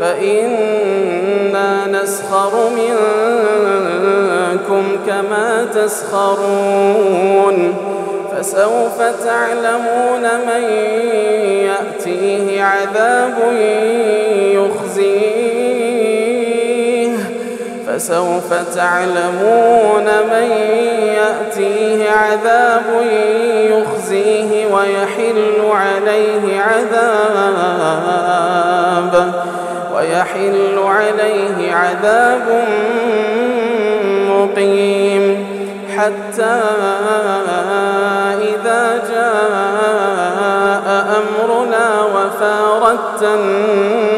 فإنا نسخر منكم كما تسخرون فسوف تعلمون من يأتيه عذاب فسوف تعلمون من يأتيه عذاب يخزيه ويحل عليه عذاب ويحل عليه عذاب مقيم حتى إذا جاء أمرنا وفارت النور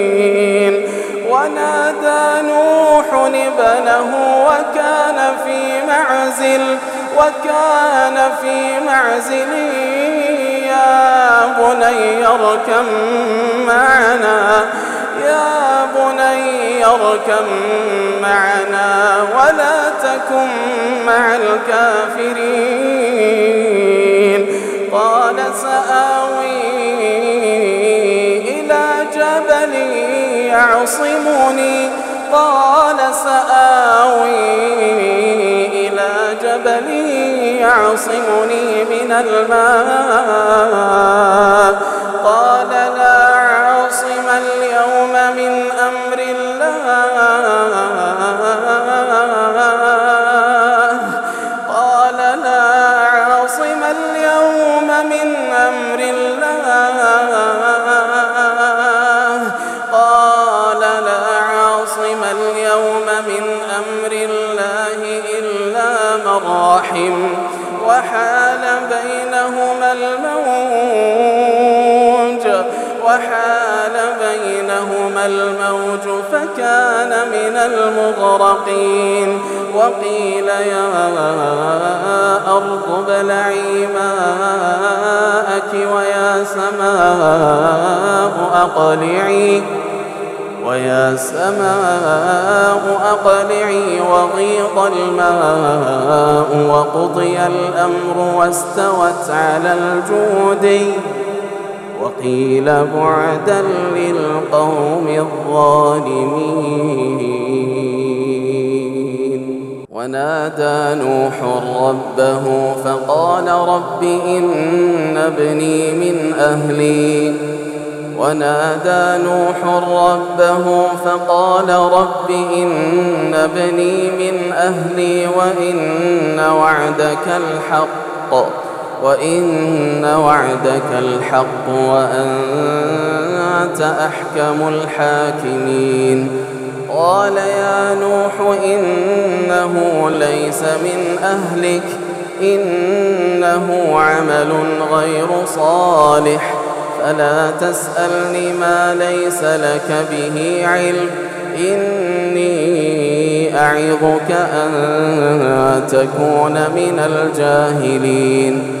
معزل وكان في معزل. يا بني اركم معنا يا بني اركم معنا ولا تكن مع الكافرين. قال سآوي إلى جبل يعصمني. قال سآوي إلى جبل يعصمني من الماء. قال بينهما الموج فكان من المغرقين وقيل يا أرض ابلعي ماءك ويا سماء أقلعي ويا سماء أقلعي وغيض الماء وقضي الأمر واستوت على الجودي وقيل بعدا للقوم الظالمين. ونادى نوح ربه فقال رب إن ابني من أهلي. ونادى نوح ربه فقال رب إن ابني من أهلي وإن وعدك الحق. وإن وعدك الحق وأنت أحكم الحاكمين قال يا نوح إنه ليس من أهلك إنه عمل غير صالح فلا تسألني ما ليس لك به علم إني أعظك أن تكون من الجاهلين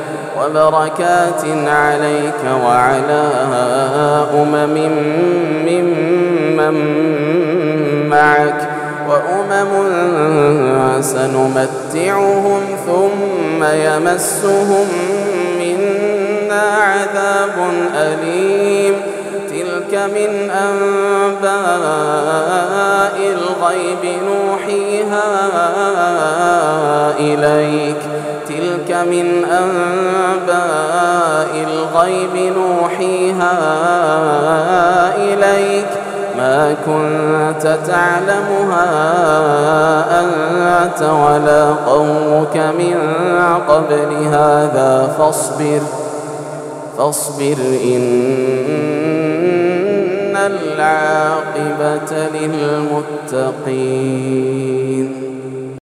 وبركات عليك وعلى أمم ممن معك وأمم سنمتعهم ثم يمسهم منا عذاب أليم. تلك من أنباء الغيب نوحيها إليك. تلك من أنباء الغيب نوحيها إليك. ما كنت تعلمها أنت ولا قومك من قبل هذا فاصبر فاصبر إن العاقبة للمتقين.